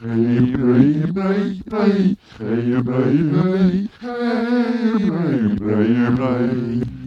Hey, play, play, play. Hey, play, play. Hey, play, play, play.